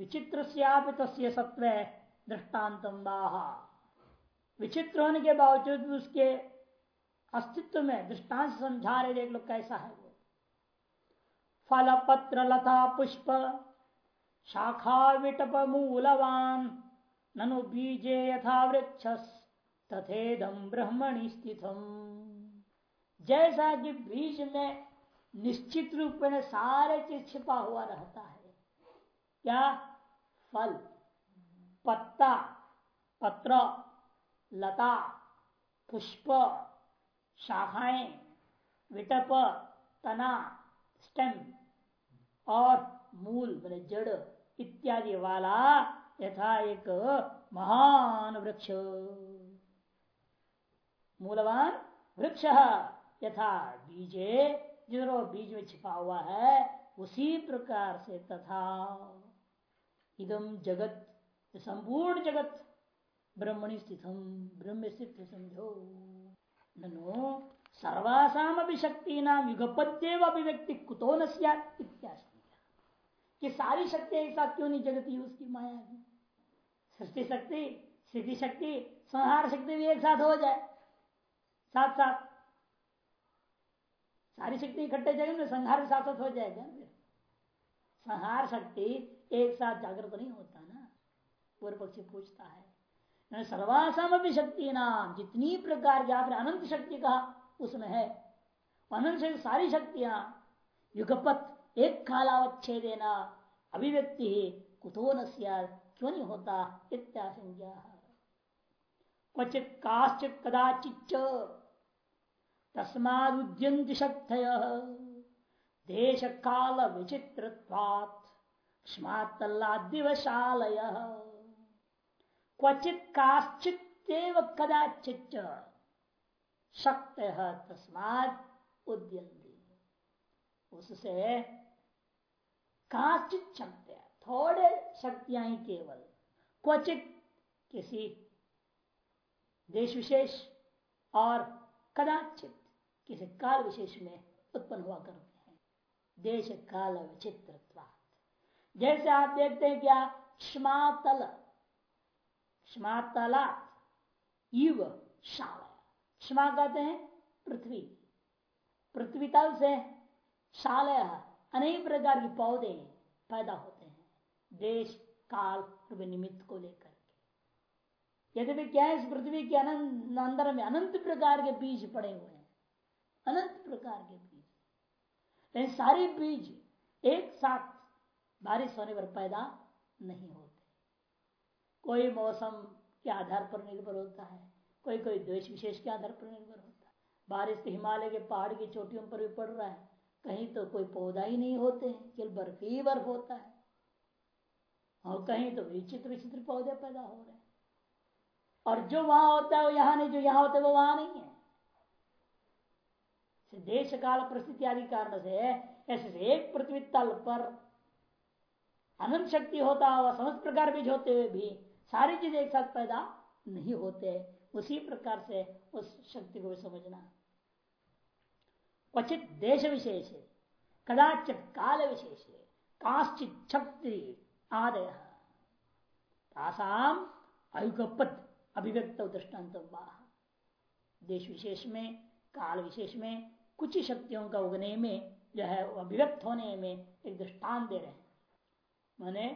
विचित्र तस्य सत्व दृष्टान्तम विचित्र होने के बावजूद भी उसके अस्तित्व में दृष्टांत समझा रहे देख लो कैसा है वो। फल पत्र लता पुष्प शाखा विटप मूलवान ननु बीजे यथा वृक्ष तथेदम ब्रह्मणि स्थितम। जैसा कि बीज में निश्चित रूप में सारे चीज़ छिपा हुआ रहता है। क्या? फल, पत्ता, पत्र, लता, पुष्प, शाखाएँ, विटप, तना, स्टेम और मूल मैंने जड़ इत्यादि वाला यथा एक महान वृक्ष। मूलवान वृक्ष यथा बीजे जो बीज में छिपा हुआ है, उसी प्रकार से तथा इदम जगत, संपूर्ण जगत ब्रह्मणि स्थितम ब्रह्म स्थित समझो ननो सर्वासाम अभिशक्ति नाम युगपद्यव अभिव्यक्ति कुतो न कि सारी शक्ति एक साथ क्यों नहीं जगती उसकी माया की? सृष्टि शक्ति, स्थिति शक्ति, संहार शक्ति भी एक साथ हो जाए। साथ साथ। सारी शक्ति इकट्ठे जाएँगे, संहार भी साथ साथ हो जाएगा। संहार शक्ति एक साथ जागृत नहीं होता ना। पूर्व पक्षी पूछता है सर्वासम भी शक्ति नाम जितनी प्रकार की आपने अनंत शक्ति कहा, उसमें है। अनंत शक्ति सारी शक्तियाँ, युगपत, एक कालावच्छे देना अभिव्यक्ति ही, कुतो न क्यों नहीं होता? इत्याशंज्ञा क्वचित काश्चित कदाचित तस्माद्यंत शक्त देश काल विचित्र स्मातल्लादिवशालय क्वचित काश्चित कदाचित शक्त तस्मात उद्यंती उससे काश्चित शक्ति थोड़े शक्तियाँ ही केवल क्वचित किसी देश विशेष और कदाचित किसी काल विशेष में उत्पन्न हुआ करते हैं देश काल विचित्र जैसे आप देखते हैं क्या? क्षमातल। क्षमातला इव शाल। क्षमा कहते हैं पृथ्वी। पृथ्वी तल से शालय अनेक प्रकार के पौधे पैदा होते हैं। देश, काल निमित्त को लेकर के। यदि क्या है इस पृथ्वी के अनंत अंदर में अनंत प्रकार के बीज पड़े हुए हैं। अनंत प्रकार के बीज। सारे बीज एक साथ बारिश होने पर पैदा नहीं होते। कोई मौसम के आधार पर निर्भर होता है, कोई कोई देश विशेष के आधार पर निर्भर होता है। बारिश तो हिमालय के पहाड़ की चोटियों पर भी पड़ रहा है। कहीं तो कोई पौधा ही नहीं होते हैं केवल बर्फ़ ही बर्फ़ होता है। और कहीं तो विचित्र विचित्र पौधे पैदा हो रहे हैं। और जो वहाँ होता है वो यहाँ नहीं, जो यहाँ होता है वो वहाँ नहीं है। देश काल परिस्थिति आदि कारण से ऐसे एक पृथ्वी तल पर अनंत शक्ति होता हुआ समस्त प्रकार बीज होते हुए भी सारी चीज़ एक साथ पैदा नहीं होते। उसी प्रकार से उस शक्ति को भी समझना। क्वचित देश विशेष कदाचित काल विशेष काश्चित शक्ति आदय। तासाम अयुगपद अभिव्यक्त दृष्टांत देश विशेष में, काल विशेष में कुछ शक्तियों का उगने में जो है अभिव्यक्त होने में एक दृष्टांत दे रहे हैं। माने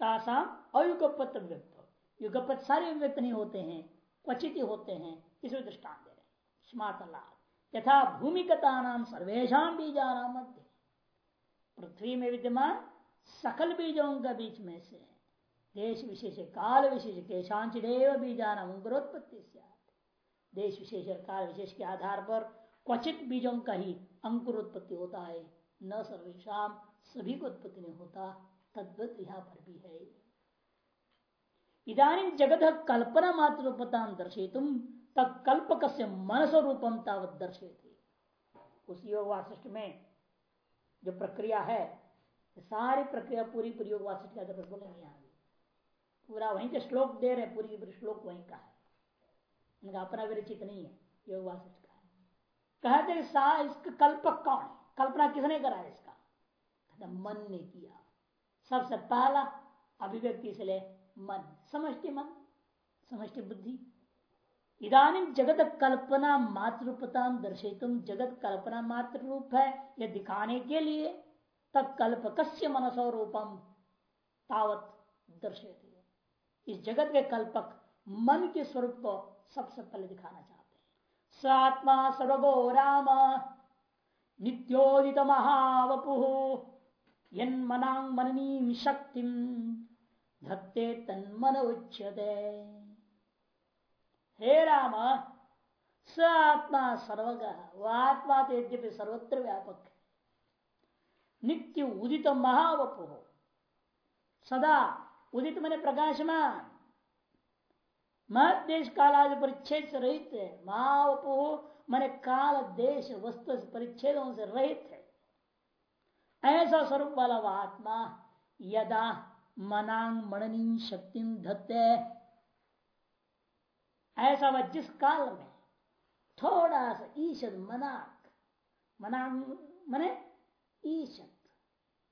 तासाम अयुगपत अभिव्यक्त युगपत सारे अभिव्यक्त नहीं होते हैं, क्वचित ही होते हैं इसमें दृष्टान दे रहे स्मातलाद यथा भूमिगता नाम सर्वेशा बीजा नाम पृथ्वी में विद्यमान सकल बीजों का बीच में से देश विशेष काल विशेष केशांचिदेव बीजा नाम अंकुरोत्पत्ति देश विशेष काल विशेष के आधार पर क्वचित बीजों का ही अंकुर उत्पत्ति होता है, न सर्वेशम सभी को उत्पत्ति नहीं होता। तद्वत यहाँ पर भी है। इधानी जगत कल्पना मात्र रूपता दर्शितुम तब कल्पक से मनस रूपम तावत दर्शे उस योग वासिष्ठ में जो प्रक्रिया है सारी प्रक्रिया पूरी पूरी योग वासिष्ठ के आधार बोलेंगे यहाँ पूरा वहीं के श्लोक दे रहे पूरी पूरी श्लोक वहीं का है। इनका अपना विरचित नहीं है योग वासिष्ठ का है। कहते सा इसका कल्पक कौन है? कल्पना किसने करा इसका? मन ने किया। सबसे पहला अभिव्यक्ति से ले मन। समष्टि मन, समष्टि बुद्धि। इधानी जगत कल्पना मात्र रूपता दर्शित जगत कल्पना मात्र रूप है। यह दिखाने के लिए तब कल्पक मनसो रूपम तावत दर्शे इस जगत के कल्पक मन के स्वरूप को सबसे पहले दिखाना चाहते हैं। सात्मा सर्वगो राम, नित्योदित महावपु। यन्मनांग मननी शक्ति धत्ते तन्मन उच्यते। हे राम, स आत्मा सर्वग वह आत्मा तो यद्यपि सर्वत्र व्यापक। है नित्य उदित महावपु। सदा उदित मैंने प्रकाशमान। महत देश कालादि परिच्छेद से रहित है। महावपु मैंने काल देश वस्तु परिच्छेदों से रहित है। ऐसा स्वरूप वाला वह आत्मा यदा मनांग मननी शक्ति धत्ते। ऐसा वह जिस काल में थोड़ा सा ईशद मनाक, मनांग, मने ईशद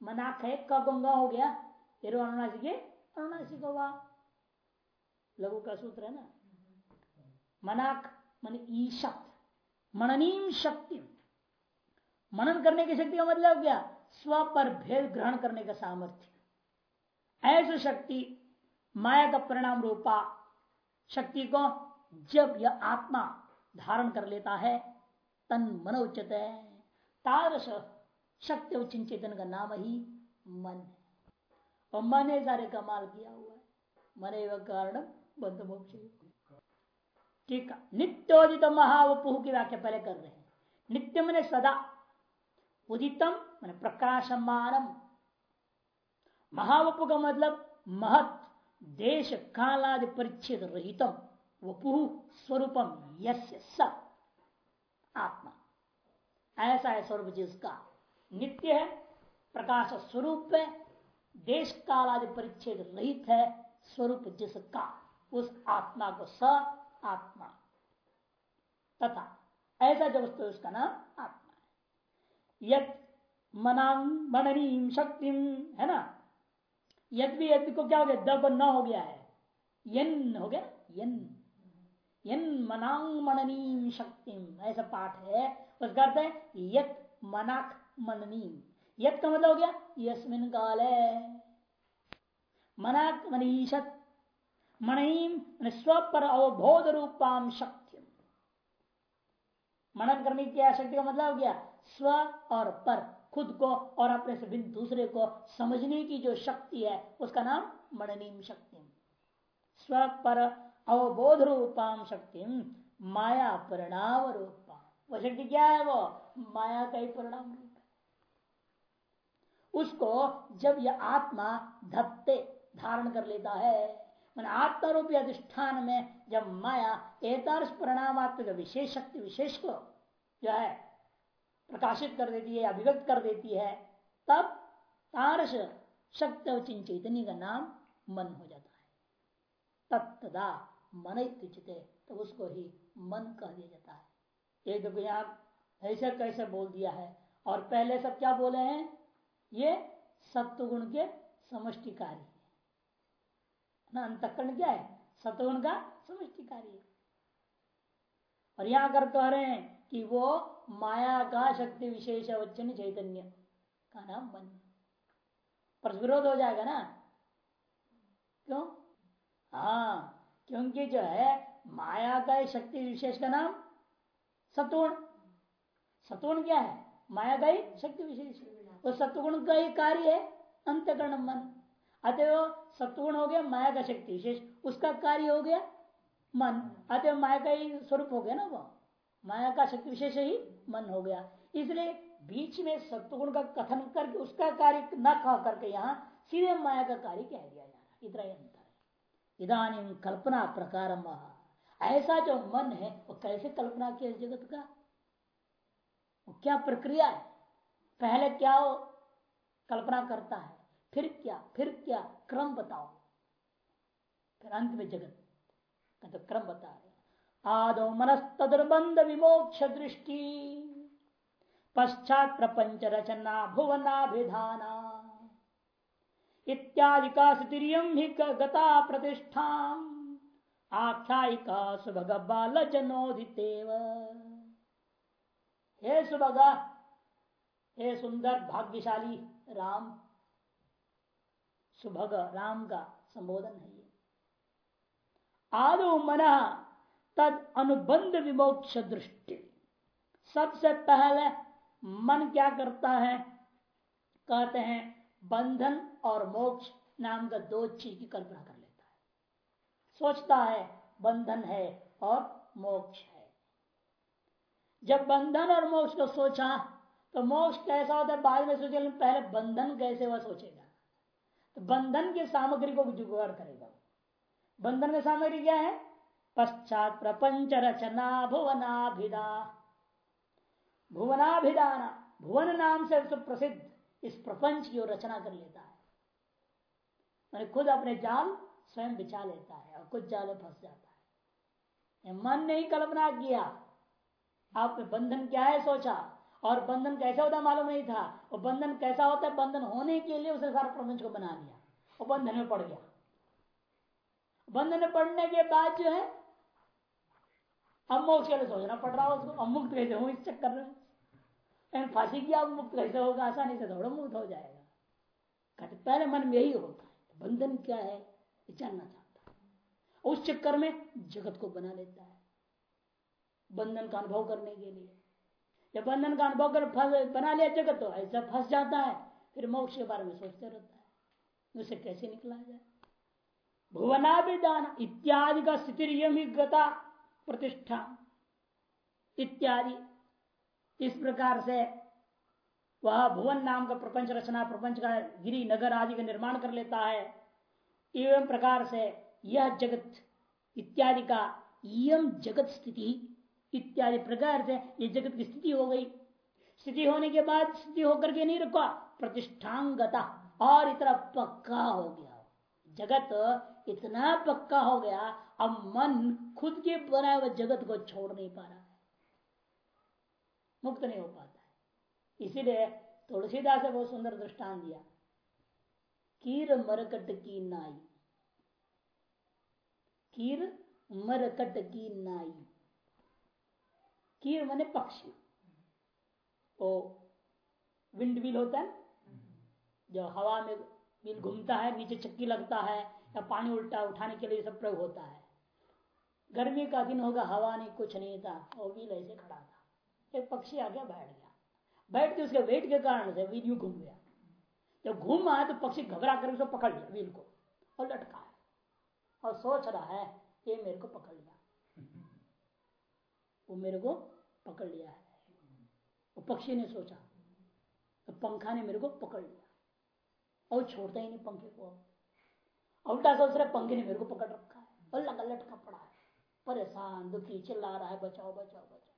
मनाक है का गंगा हो गया फिर अनुनासिक अनुनासिक हुआ लघु का सूत्र है ना? मनाक मन ईशत मननीम शक्ति। मनन करने की शक्ति का मतलब क्या स्व पर भेद ग्रहण करने का सामर्थ्य। ऐसी शक्ति, माया का परिणाम रूपा शक्ति को जब यह आत्मा धारण कर लेता है, तन मन उचित है शक्ति उचिन चेतन का नाम ही मन और मन सारे कमाल किया हुआ है। मने व कारण बंध मोक्ष ठीक है। नित्योदित महावपुह की व्याख्या पहले कर रहे हैं। नित्य मैंने सदा उदितम मैंने प्रकाशमानम। महावपु का मतलब महत, देश कालादि परिच्छेद रहितम, वपु स्वरूपम यस्य स, आत्मा। ऐसा है स्वरूप जिसका नित्य है, प्रकाश स्वरूप है, देश काल आदि परिच्छेद रहित है, स्वरूप जिसका, उस आत्मा को स, आत्मा। तथा, ऐसा जो वस्तु उसका नाम आत्मा है। यद मनांग मननी, शक्ति, है ना? यद भी यद को क्या हो गया? दब न हो गया है। यन हो गया यन। यन मनांग मननी, शक्ति, ऐसा पाठ है। उसका अर्थ है यत मनाक मननी। यत का मतलब हो गया? यस्मिन काले। मनाक मनीषत। मणिम स्व पर अवबोध रूपाम शक्ति। मनन करने की शक्ति का मतलब हो गया? स्व और पर। खुद को और अपने से भिन्न दूसरे को समझने की जो शक्ति है, उसका नाम मननीम शक्ति स्व पर अवबोध रूपाम शक्ति माया परिणाम रूपा वह शक्ति क्या है वो? माया का ही परिणाम रूप है। उसको जब यह आत्मा धत्ते धारण कर लेता है आत्मा रूपी अधिष्ठान में जब माया एतार्श परिणामात्मक विशेष शक्ति विशेष को जो है प्रकाशित कर देती है अभिव्यक्त कर देती है, तब तारस शक्ति चैतन्य का नाम मन हो जाता है। तत्दा मन तुचित तो उसको ही मन कह दिया जाता है। एक देखो यहाँ ऐसा कैसे बोल दिया है? और पहले सब क्या बोले हैं? ये सत्वगुण के समष्टि कार्य है। ना, अंतकरण क्या है? सत्वगुण का समष्टि कार्य है। और यहाँ कर कह रहे हैं कि वो माया का शक्ति विशेष वचन चैतन्य। का नाम मन। पर विरोध हो जाएगा ना? क्यों? हाँ क्योंकि जो है माया का शक्ति विशेष का नाम सतुण सतुण क्या है? माया का ही शक्ति विशेष। तो सत्वगुण का ही कार्य है, अंतकरण मन। अतः सत्वगुण हो गया माया का शक्ति विशेष। उसका कार्य हो गया मन। अतः माया का ही स्वरूप हो गया ना वो। माया का शक्ति विशेष ही मन हो गया। इसलिए बीच में सत्वगुण का कथन करके उसका कार्य न कह करके यहाँ सीधे माया का कार्य कह दिया जाना इतना ही अंतर है। इधानी कल्पना प्रकार ऐसा जो मन है, वो कैसे कल्पना किया जगत का? वो क्या प्रक्रिया है? पहले क्या वो कल्पना करता है? फिर क्या? फिर क्या? क्रम बताओ। फिर अंत में जगत। तो क्रम बता रहे आदो मनस्तुर्बंध विमोक्ष दृष्टि। पश्चात प्रपंच रचना भुवनाभिधाना इत्यादि का गता प्रतिष्ठा आख्यायिका सुभग बाल जनोदितेव हे सुभग, हे सुंदर भाग्यशाली राम। सुभग, राम का संबोधन है आदो मना तद अनुबंध विमोक्ष दृष्टि। सबसे पहले मन क्या करता है? कहते हैं, बंधन और मोक्ष नाम का दो चीज़ की कल्पना कर लेता है। सोचता है, बंधन है और मोक्ष है। जब बंधन और मोक्ष को सोचा तो मोक्ष कैसा होता है? बाद में सोचे पहले बंधन कैसे वह सोचेगा? तो बंधन की सामग्री को जुगाड़ करेगा। बंधन की सामग्री क्या है? पश्चात प्रपंच रचना भुवनाभिदा भुवनाभिदान भुवन नाम से प्रसिद्ध इस प्रपंच की ओर रचना कर लेता है। मैंने खुद अपने जाल स्वयं बिछा लेता है और कुछ जाल फंस जाता है। मन ने ही कल्पना किया। आपने बंधन क्या है सोचा? और बंधन कैसा होता मालूम नहीं था। और बंधन कैसा होता है? बंधन होने के लिए उसने सारा प्रपंच को बना लिया और बंधन में पड़ गया। बंधन में पड़ने के बाद जो है अब मोक्ष के सोचना पड़ रहा उसको अब मुक्त कैसे हूँ इस चक्कर में? फांसी किया मुक्त कैसे होगा? आसानी से थोड़ा मुक्त हो जाएगा। पहले मन में यही होता है, बंधन क्या है जानना चाहता है। उस चक्कर में जगत को बना लेता है, बंधन का अनुभव करने के लिए। जब बंधन का अनुभव कर बना लिया जगत तो ऐसा फंस जाता है, फिर मोक्ष के बारे में सोचते रहता है। उसे कैसे निकला जाए? भुवना भी भुवनाभिदान इत्यादि का स्थिति गता प्रतिष्ठा इत्यादि। इस प्रकार से वह भुवन नाम का प्रपंच रचना, प्रपंच का गिरी नगर आदि का निर्माण कर लेता है। एवं प्रकार से यह जगत इत्यादि का यम जगत स्थिति इत्यादि प्रकार से ये जगत की स्थिति हो गई। स्थिति होने के बाद स्थिति होकर के नहीं रखा प्रतिष्ठांगता और इतना पक्का हो गया। जगत इतना पक्का हो गया अब मन खुद के बनाए हुए जगत को छोड़ नहीं पा रहा है। मुक्त नहीं हो पाता है। इसीलिए तुलसीदास ने बहुत सुंदर दृष्टान दिया। कीर मरकट की नाई। कीर मरकट की नाई। कीर मने पक्षी। वो विंड व्हील होता है जो हवा में व्हील घूमता है, नीचे चक्की लगता है या पानी उल्टा उठाने के लिए सब प्रयोग होता है। गर्मी का दिन होगा, हवा नहीं कुछ नहीं था वो व्हील ऐसे खड़ा था। एक पक्षी आ गया, बैठ गया। बैठ के उसके वेट के कारण से व्हील घूम गया। जब घूम आया तो पक्षी घबरा कर उसको पकड़ लिया व्हील को, और लटका है और सोच रहा है, ये मेरे को पकड़ लिया। वो मेरे को पकड़ लिया है। वो पक्षी ने सोचा तो पंखा ने मेरे को पकड़ लिया। और छोड़ता ही नहीं पंखे को। उल्टा सोच रहा पंखे ने मेरे को पकड़ रखा है, और लगा लटका पड़ा है। परेशान, दुखी, चिल्ला रहा है, बचाओ बचाओ बचाओ।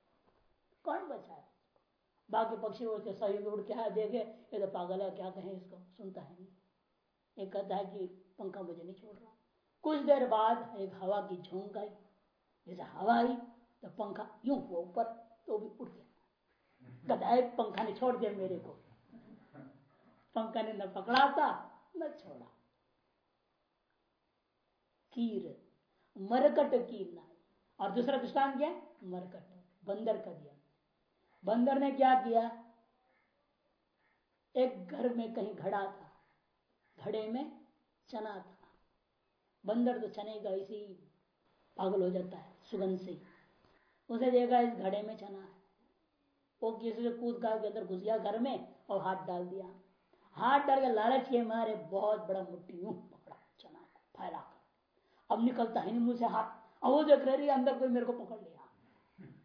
कौन बचाए? बाकी पक्षी उसके सही उड़ के आए देखे ये तो पागल है, क्या कहें इसको? सुनता है नहीं। एक कहता है कि पंखा मुझे नहीं छोड़ रहा। कुछ देर बाद एक हवा की झोंक आई। जैसे हवा आई तो पंखा यूँ हुआ ऊपर तो भी उड़ गया। गदाए पंखा ने छोड़ दिया मेरे को। पंखा ने न पकड़ा था, न छोड़ा। कीर, मरकट की नाई और दूसरा दृष्टान क्या? मरकट बंदर का दिया। बंदर ने क्या किया? एक घर में कहीं घड़ा था। घड़े में चना था। बंदर तो चने का इसी पागल हो जाता है, सुगंध से। उसे देखा इस घड़े में चना है। वो किसी से कूद का के अंदर घुस गया घर में और हाथ डाल दिया। हाथ डाल के लालच के मारे बहुत बड़ा मुट्ठी यूँ पकड़ा चना को, फैला अब निकलता है मुँह से हाथ अब वो देख रही अंदर कोई मेरे को पकड़ लिया।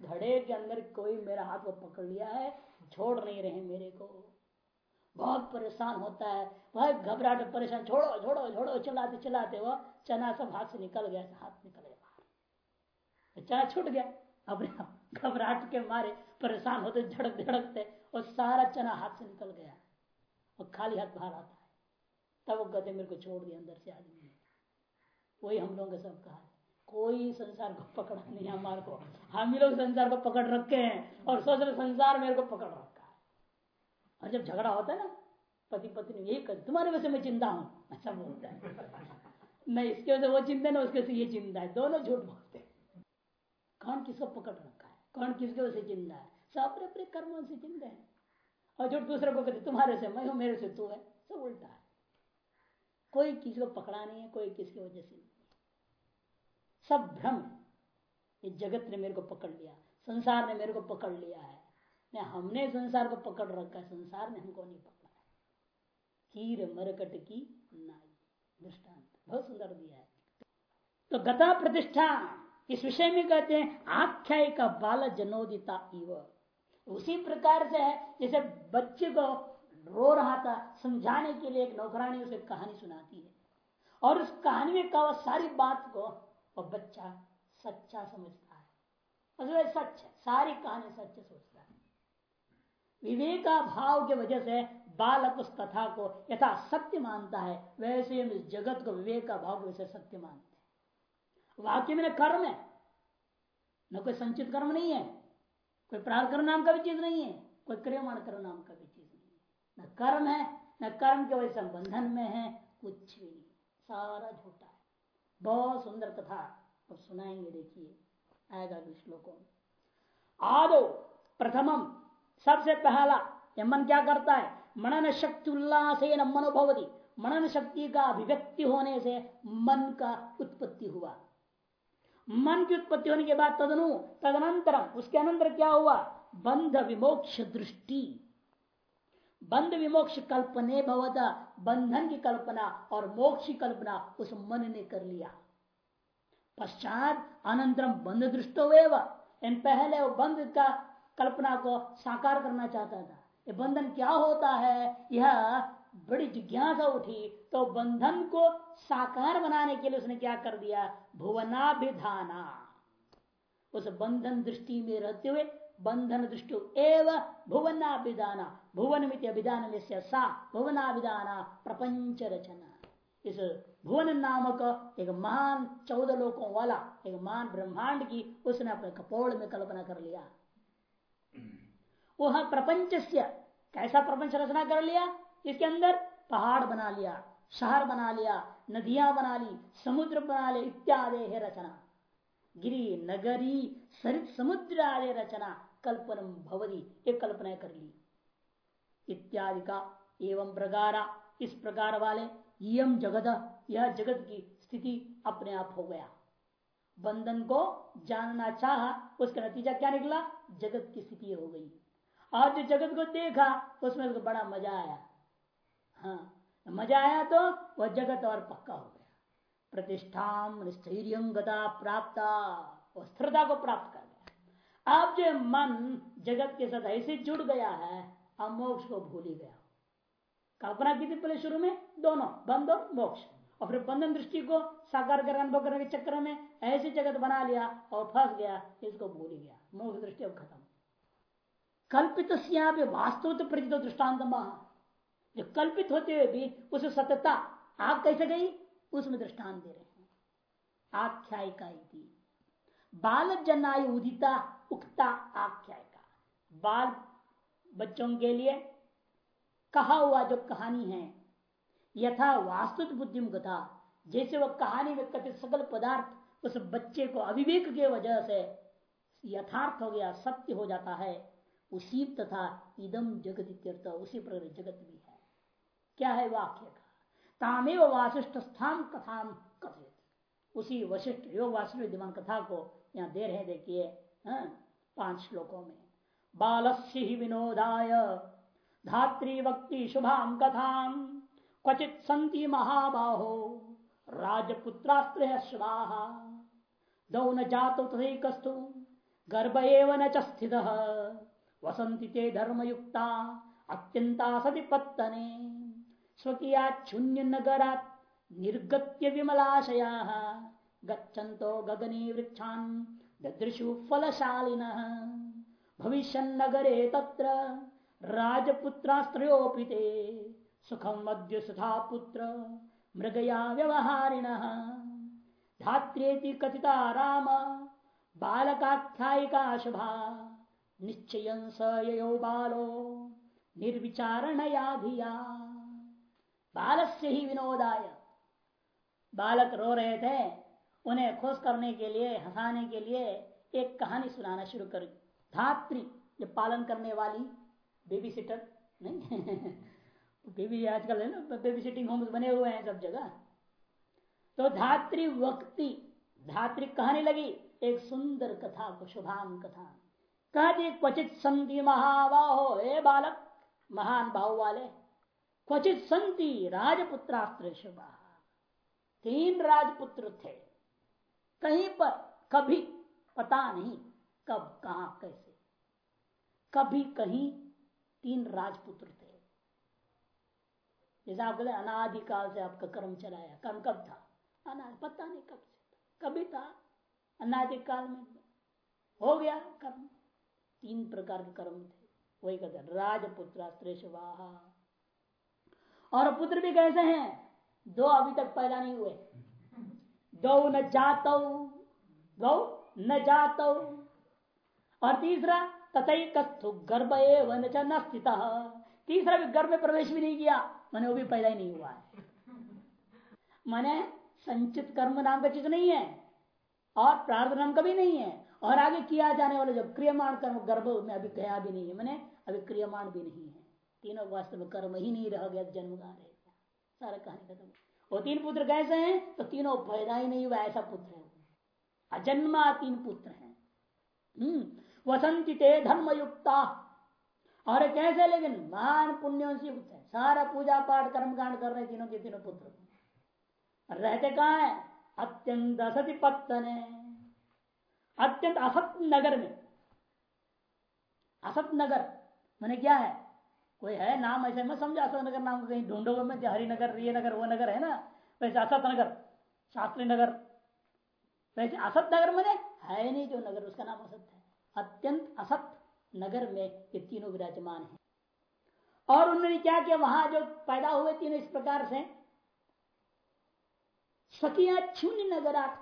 घड़े के अंदर कोई मेरा हाथ को पकड़ लिया है, छोड़ नहीं रहे मेरे को। बहुत परेशान होता है वह घबराहट परेशान, छोड़ो छोड़ो छोड़ो चलाते चलाते वो चना सब हाथ से निकल गया, हाथ निकल गया चना छूट गया, अपने घबराहट के मारे परेशान होते, झड़क झड़कते और सारा चना हाथ से निकल गया। और खाली हाथ बाहर आता है। तब वो कहते मेरे को छोड़ दिया अंदर से आदमी वही हम लोगों का सब कहा कोई संसार को पकड़ा नहीं हमारे को। हम ही लोग संसार को पकड़ रखे हैं और सोच रहे संसार मेरे को पकड़ रखा है। और जब झगड़ा होता है ना, पति पत्नी यही कर, तुम्हारे वजह से मैं चिंता हूँ। ऐसा बोलता है। नहीं इसके वजह वो चिंता ना उसके से ये चिंता है। दोनों झूठ बोलते हैं। कौन किसको पकड़ रखा है? कौन किसके वजह से चिंता है? सब अपने अपने कर्मों से चिंता है। और झूठ दूसरे को कहते तुम्हारे से मैं हूँ, मेरे से तू है। सब उल्टा है। कोई किसी को पकड़ा नहीं है, कोई किसकी वजह से नहीं। सब भ्रम। ये जगत ने मेरे को पकड़ लिया, संसार ने मेरे को पकड़ लिया है। नहीं हमने संसार को पकड़ रखा है, संसार ने हमको नहीं पकड़ा है। कीर मरकट की नाई दृष्टांत, बहुत सुंदर दिया है। तो गता प्रतिष्ठा, इस विषय में कहते हैं आख्याय का बाल जनोदिता इव। उसी प्रकार से है, जैसे बच्चे को रो रहा था, समझाने के लिए एक नौकरानी उसे कहानी सुनाती है। और उस कहानी में कहा सारी बात को वो बच्चा सच्चा समझता है। और सच है, सारी कहानी सच्चे सोचता है। विवेका भाव की वजह से बालक उस कथा को यथा सत्य मानता है, वैसे हम इस जगत को विवेक का भाव वैसे सत्य मानते हैं। वाक्य में कर्म है, न कोई संचित कर्म नहीं है, कोई प्राण नाम का भी चीज़ नहीं है, कोई क्रियमाण कर्म नाम का भी चीज़ नहीं है। न कर्म है, न कर्म के वजह से बंधन में है, कुछ भी नहीं, सारा झूठा। बहुत सुंदर कथा अब सुनाएँगे, देखिए, आएगा श्लोकों में। आदो प्रथमम सबसे पहला, यह मन क्या करता है? मनन शक्ति उल्लास मनोभवती। मनन शक्ति का अभिव्यक्ति होने से मन का उत्पत्ति हुआ। मन की उत्पत्ति होने के बाद तदनु तदनंतरम उसके अनंतर क्या हुआ? बंध विमोक्ष दृष्टि। बंध विमोक्ष कल्पने भवता बंधन की कल्पना और मोक्ष की कल्पना उस मन ने कर लिया। पश्चात अनंतरम बंध दृष्टो इन पहले वो बंध का कल्पना को साकार करना चाहता था। ये बंधन क्या होता है? यह बड़ी जिज्ञासा उठी तो बंधन को साकार बनाने के लिए उसने क्या कर दिया? भुवनाभिधाना। उस बंधन दृष्टि में रहते हुए बंधन दृष्टि एवं भुवनाभिधाना भुवन मित अभिधान सा, भुवनाभिधाना प्रपंच रचना इस भुवन नामक एक महान चौदह लोकों वाला एक महान ब्रह्मांड की उसने अपने कपोड़ में कल्पना कर लिया। वह प्रपंच से कैसा प्रपंच रचना कर लिया? इसके अंदर पहाड़ बना लिया, शहर बना लिया, नदियाँ बना ली, समुद्र बना लिया इत्यादि है रचना। गिरी नगरी सरित समुद्र आदि रचना। कल्पन भवदी एक कल्पना कर ली। इत्यादि का एवं प्रकार इस प्रकार वाले यम जगत यह जगत की स्थिति अपने आप हो गया। बंधन को जानना चाहा, उसका नतीजा क्या निकला? जगत की स्थिति हो गई। और जो जगत को देखा, उसमें उसको बड़ा मज़ा आया। हाँ मज़ा आया तो वह जगत और पक्का हो गया। प्रतिष्ठा स्थैर्यता प्राप्त स्थिरता को प्राप्त कर। अब जो मन जगत के साथ ऐसे जुड़ गया है, अब मोक्ष को भूल ही गया कल्पना की थी पहले शुरू में, दोनों, बंद और मोक्ष। और फिर बंधन दृष्टि को साकार कर अनुभव करने के चक्र में ऐसे जगत बना लिया और फंस गया, इसको भूल ही गया। मोक्ष दृष्टि अब खत्म। कल्पित वास्तव तो प्रचित दृष्टांत जो कल्पित होते हुए भी उस सत्यता आप कैसे गई उसमें दृष्टांत दे रहे हैं। आख्यायिका बाल जनायु उदिता, उक्ता आख्यायिका बाल बच्चों के लिए कहा हुआ जो कहानी है, यथा वास्तु बुद्धि कथा जैसे वह कहानी में कथित सकल पदार्थ उस बच्चे को अविवेक के वजह से यथार्थ हो गया, सत्य हो जाता है, उसी तथा इदम जगत उसी प्रकार जगत भी है। क्या है वाक्य का? तामेव वासिष्ठ स्थान कथा कथित उसी वशिष्ठ योग वासिष्ठ विद्यमान कथा को यहाँ दे रहे देखिए हाँ, पाँच श्लोकों में। बालस्य ही विनोदाय धात्री भक्ति शुभाम कथा क्वचित संति महाबाहो राजपुत्रास्त्र स्वाहा दौ न जातो तथैकस्तु गर्भ एव न स्थित। वसंति ते धर्मयुक्ता अत्यंता सति पत्तने। स्वकीया शून्य नगरा निर्गत्य विमलाशया। गच्छन्तो गगने वृक्षान् ददृशु फलशालिन। भविष्य नगरे राजपुत्रास्त्रोपि ते। सुखम मध्य सुधा पुत्र, मृगया व्यवहारिण। धात्रेति कथिता राम, बालकाख्यायिका शुभा। निश्चय स यो बालो, निर्विचारणया धिया। से ही विनोदाय। बालक रो रहे थे। उन्हें खुश करने के लिए, हंसाने के लिए एक कहानी सुनाना शुरू कर। धात्री जो पालन करने वाली बेबी सिटर नहीं? बेबी आजकल है ना बेबी सिटिंग होम्स बने हुए हैं सब जगह। तो धात्री वक्ति, धात्री कहने लगी, एक सुंदर कथा को शुभाम कथा। कहते क्वचित संति महाबाहो, हे बालक, महान भाव वाले क्वचित संति राजपुत्रास्त्र शुभा। तीन राजपुत्र थे। कहीं पर कभी पता नहीं कब, कहा, कैसे। कभी कहीं तीन राजपुत्र थे। जैसे आप बोले, अनादिकाल से आपका कर्म चलाया कर्म कब था? अनादि, पता नहीं कब से कभी था? अनादिकाल में हो गया कर्म। तीन प्रकार के कर्म थे। वही कहते राजपुत्र और पुत्र भी कैसे हैं? दो अभी तक पैदा नहीं हुए। गौ न जात, गौ न जात। और तीसरा तथई कथु गर्भ एवं न स्थित। तीसरा भी गर्भ में प्रवेश भी नहीं किया, मैंने वो भी पैदा ही नहीं हुआ है। मैंने संचित कर्म नाम का चीज़ नहीं है, और प्रार्थ नाम का भी नहीं है, और आगे किया जाने वाला जब क्रियमाण कर्म, गर्भ में अभी गया भी नहीं है, मैंने अभी क्रियमाण भी नहीं है। तीनों वास्तव में कर्म ही नहीं रह गया जन्म का सारा कहानी खत्म। वो तीन पुत्र कैसे हैं? तो तीनों पैदा ही नहीं हुआ ऐसा पुत्र है अजन्मा तीन पुत्र हैं। हम्म वसंती धर्म युक्ता और कैसे? लेकिन महान पुण्यों से युक्त है। सारा पूजा पाठ कर्म कांड कर रहे हैं तीनों के तीनों पुत्र। रहते कहा है? अत्यंत असति पत्तन। अत्यंत असत नगर में। असत नगर, मैंने क्या है? कोई है नाम ऐसे मैं समझा असत नगर नाम कहीं ढूंढो में हरिनगर ये नगर वो नगर है ना? वैसे असत नगर, शास्त्री नगर। वैसे असत नगर मैंने है नहीं जो नगर, उसका नाम असत है। अत्यंत असत नगर में ये तीनों विराजमान है। और उन्होंने क्या किया? वहाँ जो पैदा हुए तीनों इस प्रकार से। सकिया शून्य नगर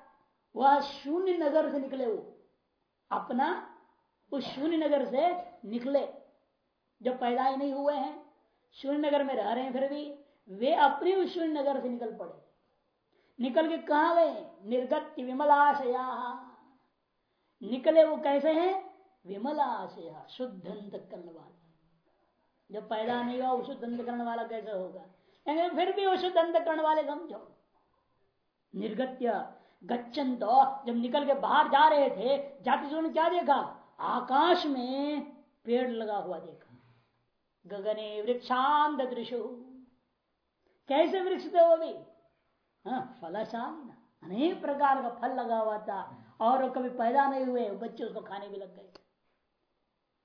वह शून्य नगर से निकले वो। अपना उस शून्य नगर से निकले। जो पैदा ही नहीं हुए हैं शून्य नगर में रह रहे हैं, फिर भी वे अपने शून्य नगर से निकल पड़े। निकल के कहा गए? निर्गत विमलाशया। निकले वो कैसे हैं? विमलाशया, शुद्ध करने वाले जब पैदा नहीं हुआ वो शुद्ध करने वाला कैसे होगा? फिर भी वो शुद्ध करने वाले समझो। निर्गत्य गच्छन तो जब निकल के बाहर जा रहे थे, जाते क्या देखा? आकाश में पेड़ लगा हुआ देखा। गगने वृक्षांत दृशु कैसे वृक्ष थे वो? भी हाँ, अनेक प्रकार का फल लगा हुआ था और कभी पैदा नहीं हुए बच्चे उसको खाने भी लग गए।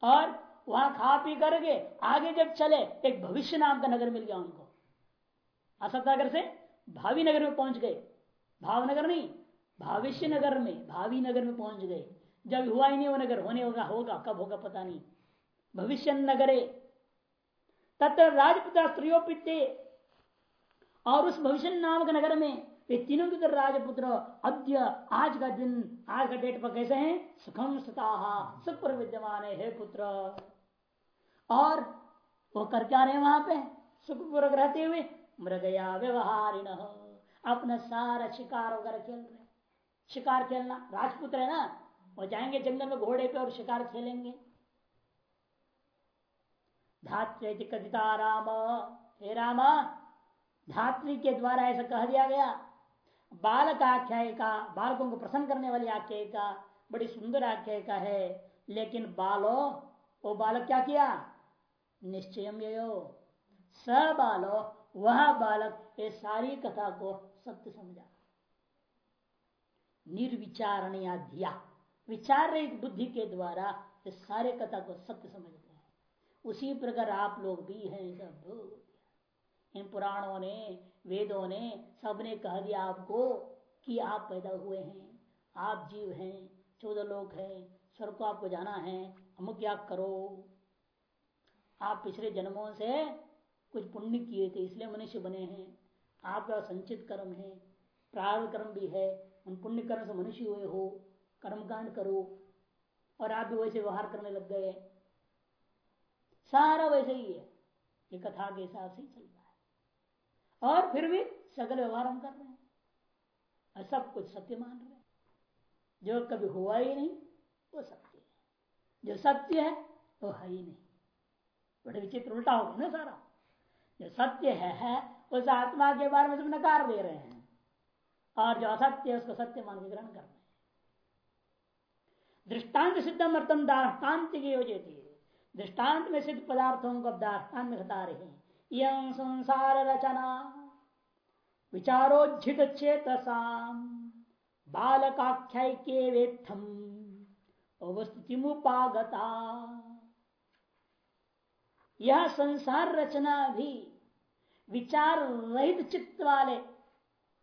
और वहाँ खा पी करके आगे जब चले एक भविष्य नाम का नगर मिल गया उनको। असत नगर से भावी नगर में पहुँच गए। भावनगर नहीं भविष्य नगर में भावी नगर में पहुँच गए। जब हुआ ही नहीं वो नगर होने होगा होगा कब होगा पता नहीं। भविष्य नगरे तत्र राजपुत्र स्त्रियों और उस भविष्य नाम के नगर में वे तीनों के राजपुत्र, अद्य, आज का दिन, आज का डेट पर कैसे हैं? सुखम सता सुख पर विद्यमान है पुत्र। और वो कर क्या रहे वहाँ पे? सुखपूर्वक रहते हुए मृगया व्यवहारिण अपना सारा शिकार वगैरह खेल रहे शिकार खेलना, राजपुत्र है ना? वो जाएँगे जंगल में घोड़े पे और शिकार खेलेंगे। धात्री कथिता राम। हे राम, धात्री के द्वारा ऐसा कह दिया गया। बालक आख्यायिका बालकों को प्रसन्न करने वाली आख्यायिका बड़ी सुंदर आख्यायिका है। लेकिन बालो, वो बालक क्या किया? निश्चय स बालो, वह बालक ये सारी कथा को सत्य समझा। निर्विचारणिया विचार बुद्धि के द्वारा इस सारे कथा को सत्य समझ उसी प्रकार आप लोग भी हैं सब। इन पुराणों ने, वेदों ने, सबने कह दिया आपको कि आप पैदा हुए हैं, आप जीव हैं, चौदह लोग हैं, स्वर्ग को आपको जाना है अमुक क्या करो? आप पिछले जन्मों से कुछ पुण्य किए थे, इसलिए मनुष्य बने हैं। आपका संचित कर्म है, प्रारंभ कर्म भी है, उन पुण्य कर्म से मनुष्य हुए हो, कर्मकांड करो, और आप भी वैसे व्यवहार करने लग गए। सारा वैसे ही है। ये कथा के हिसाब से चल रहा है। और फिर भी सकल व्यवहार हम कर रहे हैं। और सब कुछ सत्य मान रहे हैं। जो कभी हुआ ही नहीं वो सत्य है। जो सत्य है वो है ही नहीं। बड़े विचित्र उल्टा हो गया ना सारा। जो सत्य है, है उस आत्मा के बारे में सब नकार दे रहे हैं। और जो असत्य है उसको सत्य मान ग्रहण कर रहे हैं। दृष्टांत सिद्धम अर्थम दाष्टान्त की योजना दृष्टांत में सिद्ध पदार्थों को दाष्टान्त में बता रहे हैं। यं संसार रचना विचारोज्जित चेतसाम बालकाख्याय के वेत्थम अवस्थितिमुपागता। यह संसार रचना भी विचार रहित चित्त वाले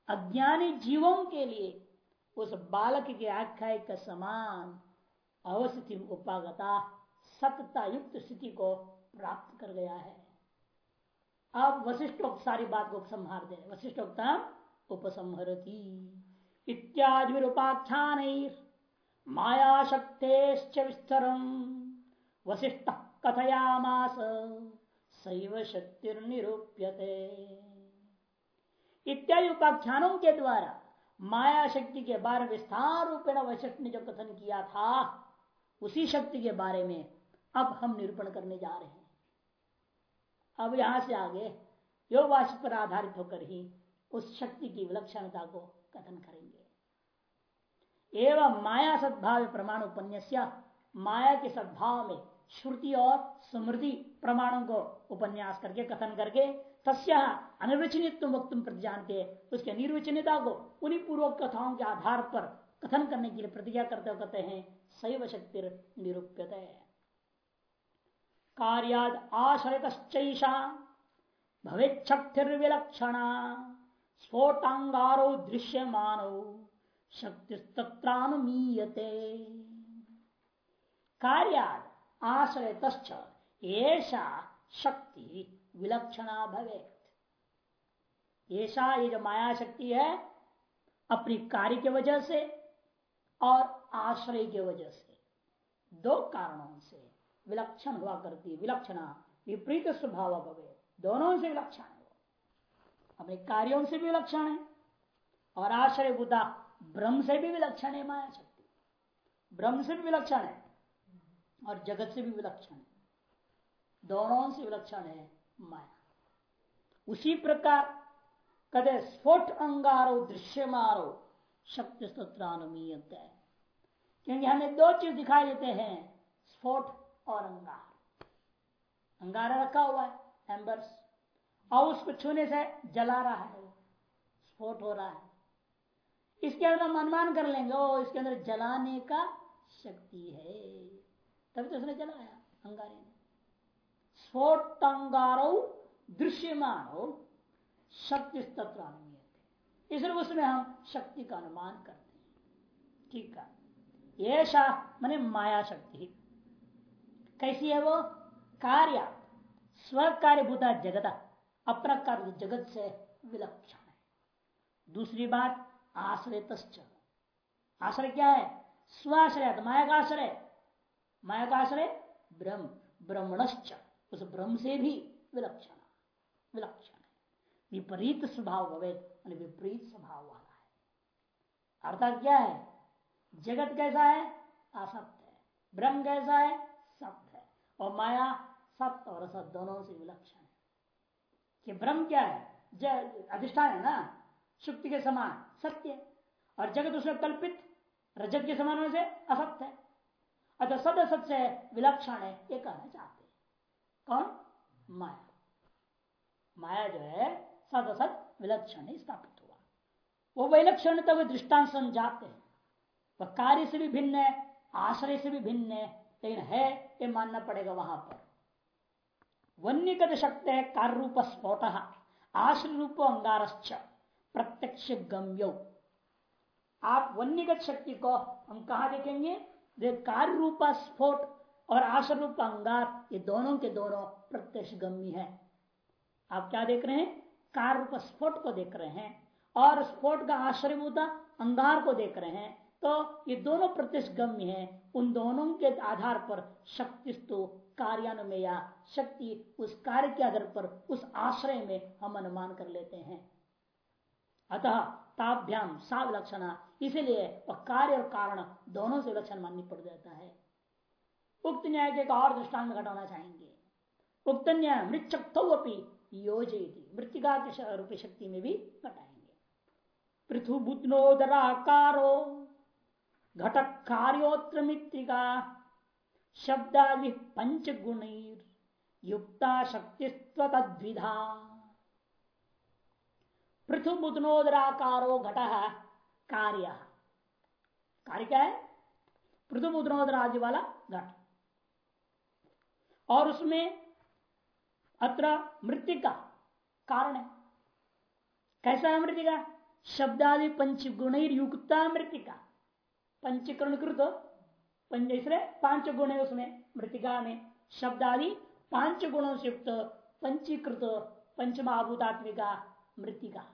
अज्ञानी जीवों के लिए उस बालक के आख्याय का समान अवस्थिति उपागता सत्ता युक्त स्थिति को प्राप्त कर गया है। अब वशिष्ठोक्त सारी बात को संहार दे वशिष्ठोक्ता उपसंहरती। इत्यादि उपाख्यान माया शक्तेश्च विस्तरम वशिष्ठ कथयामास शैव शक्तिर्निरूप्यते। इत्यादि उपाख्यानों के द्वारा माया शक्ति के बारे में विस्तार रूपेण वशिष्ठ ने जो कथन किया था, उसी शक्ति के बारे में अब हम निरूपण करने जा रहे हैं। अब यहाँ से आगे योग वाष्प पर आधारित होकर ही उस शक्ति की विलक्षणता को कथन करेंगे। एवं माया सद्भाव प्रमाण उपन्यास माया के सद्भाव में श्रुति और स्मृति प्रमाणों को उपन्यास करके कथन करके तस्या अनिर्वचनित वक्त प्रति जानते उसके निर्वचनीयता को उन्हीं पूर्वक कथाओं के आधार पर कथन करने के लिए प्रतिज्ञा करते हुए कहते हैं शैव शक्ति निरूप्यत। कार्याद आश्रयतश्चैषा। भवेच्छक्तिर्विलक्षणा। स्फोटांगारो दृश्यमानो। शक्तिस्तत्रानुमीयते। कार्याद आश्रयतश्च ऐसा शक्ति विलक्षणा भवे ऐसा ये जो माया शक्ति है, अपनी कार्य के वजह से और आश्रय के वजह से। दो कारणों से। विलक्षण हुआ करती है विलक्षणा विपरीत स्वभाव भवे। दोनों से विलक्षण है अपने कार्यों से भी विलक्षण है, और आश्रय बुद्धा ब्रह्म से भी विलक्षण है, माया शक्ति। ब्रह्म से भी विलक्षण है, और जगत से भी विलक्षण है। दोनों से विलक्षण है माया। उसी प्रकार कदे स्फोट अंगारो, दृश्य मारो, शक्ति स्त्रोत्रानुमीयत है। क्योंकि हमें दो चीज़ दिखाई देते हैं, स्फोट और अंगार। अंगारा रखा हुआ है एम्बर्स और उसको छूने से जला रहा है, स्फोट हो रहा है। इसके अंदर हम अनुमान कर लेंगे, ओ, इसके अंदर जलाने का शक्ति है। तभी तो उसने जलाया अंगारे ने स्फोट अंगारो दृश्यमान हो शक्ति तत्व इसलिए उसमें हम शक्ति का अनुमान करते हैं। ठीक है। ये शाह, मैंने माया शक्ति। कैसी है वो? कार्य। स्व कार्यभूता जगत अपना कार्य जगत से विलक्षण है। दूसरी बात आश्रय आश्रय क्या है? स्वाश्रय माया का आश्रय। माया का आश्रय ब्रह्म। ब्रह्मणश्च। उस ब्रह्म से भी विलक्षण विलक्षण है। विपरीत स्वभाव भवे विपरीत स्वभाव वाला है। अर्थात क्या है? जगत कैसा है? असत्य है। ब्रह्म कैसा है? और माया सत्य और असत दोनों से विलक्षण है। कि ब्रह्म क्या है? अधिष्ठान है ना? शुक्ति के समान, सत्य और जगत उसमें कल्पित, रजत के समान से असत्य है। अतः सद असत से विलक्षण है, ये कहना चाहते हैं। कौन? माया। माया जो है सद असत विलक्षण स्थापित हुआ। वो विलक्षण तो तब दृष्टांत समझाते हैं। वह कार्य से भी भिन्न है, आश्रय से भी भिन्न है लेकिन है, ये मानना पड़ेगा वहाँ पर। वन्यगत शक्त है कार्य रूप स्फोट आश्रय रूप अंगारश्च, प्रत्यक्ष गम्यो। आप वन्यगत शक्ति को हम कहा देखेंगे? कार्य रूप स्फोट और आश्रय रूप अंगार, ये दोनों के दोनों प्रत्यक्ष गम्य है। आप क्या देख रहे हैं? कार रूप स्फोट को देख रहे हैं और स्फोट का आश्रयभूता अंगार को देख रहे हैं। तो ये दोनों प्रत्यक्ष गम्य है। उन दोनों के आधार पर शक्ति कार्यानुमेया शक्ति उस कार्य के आधार पर उस आश्रय में हम अनुमान कर लेते हैं। अतः ताभ्याम सा विलक्षणा इसीलिए वह कार्य और कारण दोनों से लक्षण माननी पड़ जाता है। उक्त न्याय के एक और दृष्टांत घटाना चाहेंगे। उक्त न्याय मृत योजयती मृतिका के रूप शक्ति में भी घटाएँगे। पृथुबुद्नोदराकारो घटक कार्योत्र मृतिका शब्दादि पंच गुण युक्ता शक्तिस्व तद्विधा पृथुबुद्नोदराकारो घट कार्य। कार्य क्या है? पृथुबुद्नोदर आदि वाला घट। और उसमें अत्र मृतिका कारण है। कैसा है मृतिका? शब्दादि पंच गुण युक्ता मृतिका। पंचकरण कृत, पंच पाँच गुण है उसमें, मृतिका में शब्द आदि पाँच गुणों से युक्त पंचीकृत, पंचमहाभूतात्मिका, मृतिका।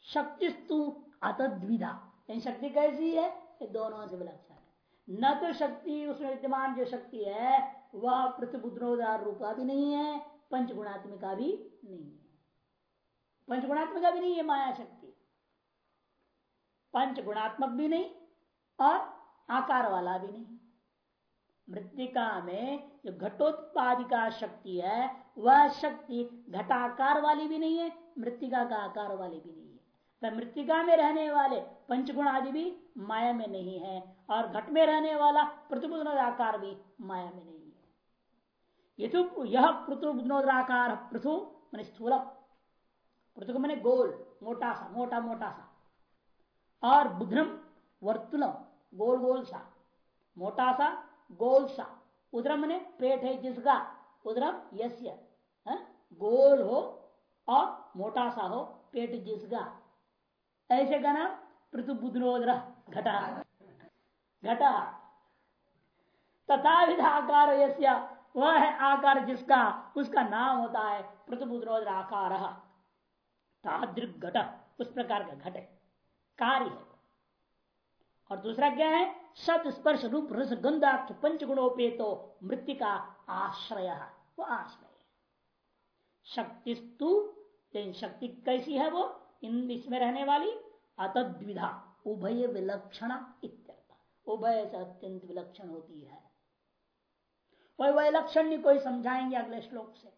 शक्तिस्तु अतद्विधा। शक्ति कैसी है? ये दोनों से विलक्षण है। न तो शक्ति उसमें विद्यमान जो शक्ति है, वह प्रतिबुद्रोदार रूपा भी नहीं है, पंचगुणात्मिका भी नहीं है। पंचगुणात्मिका भी नहीं है, माया शक्ति। पंचगुणात्मक भी नहीं और आकार वाला भी नहीं। मृतिका में जो घटोत्पादिका शक्ति है, वह शक्ति घटाकार वाली भी नहीं है, मृतिका का आकार वाली भी नहीं है। तो मृतिका में रहने वाले पंचगुण आदि भी माया में नहीं है, और घट में रहने वाला आकार भी माया में नहीं है। ये यह पृथुबुद्धाकार पृथु मैंने स्थूल। पृथु मैंने गोल, मोटा सा, मोटा मोटा सा। और बुध्रम वर्तुलम। गोल गोल सा, मोटा सा, गोल सा। उद्रम ने पेट है जिसका? उद्रम यस्य गोल हो और मोटा सा हो पेट जिसका। ऐसे का नाम? पृथुबुद्रोद्र घटा। घटा। तथा विधाकार यस्य, वह है आकार जिसका, उसका नाम होता है पृथुबुद्रोद्र आकार। घट, उस प्रकार का घट कार्य है। और दूसरा क्या है? शब्द स्पर्श रूप रस गंधाक्ष पंच गुणोपेतो मृत्यु का आश्रय। वो आश्रय शक्तिस्तु शक्ति कैसी है वो? इन इसमें रहने वाली अतद्विधा, उभय विलक्षण उभय से अत्यंत विलक्षण होती है। वही लक्षण कोई समझाएँगे अगले श्लोक से।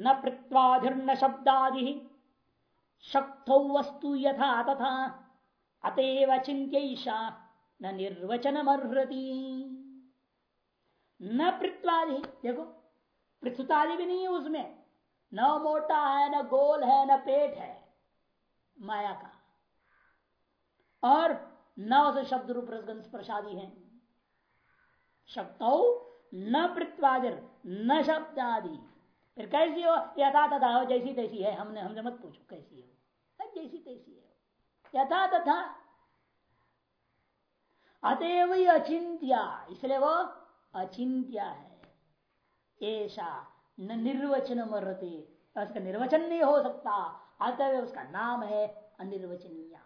न पृत्वाधिर्न शब्दादि, शक्तो वस्तु यथा तथा। अतएव चिंत्यषा न निर्वचन न पृथ्वादि। देखो, पृथ्वतादि भी नहीं है उसमें। न मोटा है, न गोल है, न पेट है। माया का। और न उसे शब्द रूप प्रसादी है। शब्द, न पृथ्वादिर न शब्द आदि फिर कैसी हो? यथा तथा हो, जैसी तैसी है। हमने हमने मत पूछो, कैसी हो? जैसी तैसी है। यथा तथा। अतएव अचिंत्या, इसलिए वो अचिंत्या है। ऐसा न निर्वचन मरते उसका निर्वचन नहीं हो सकता। अतः उसका नाम है अनिर्वचनीय।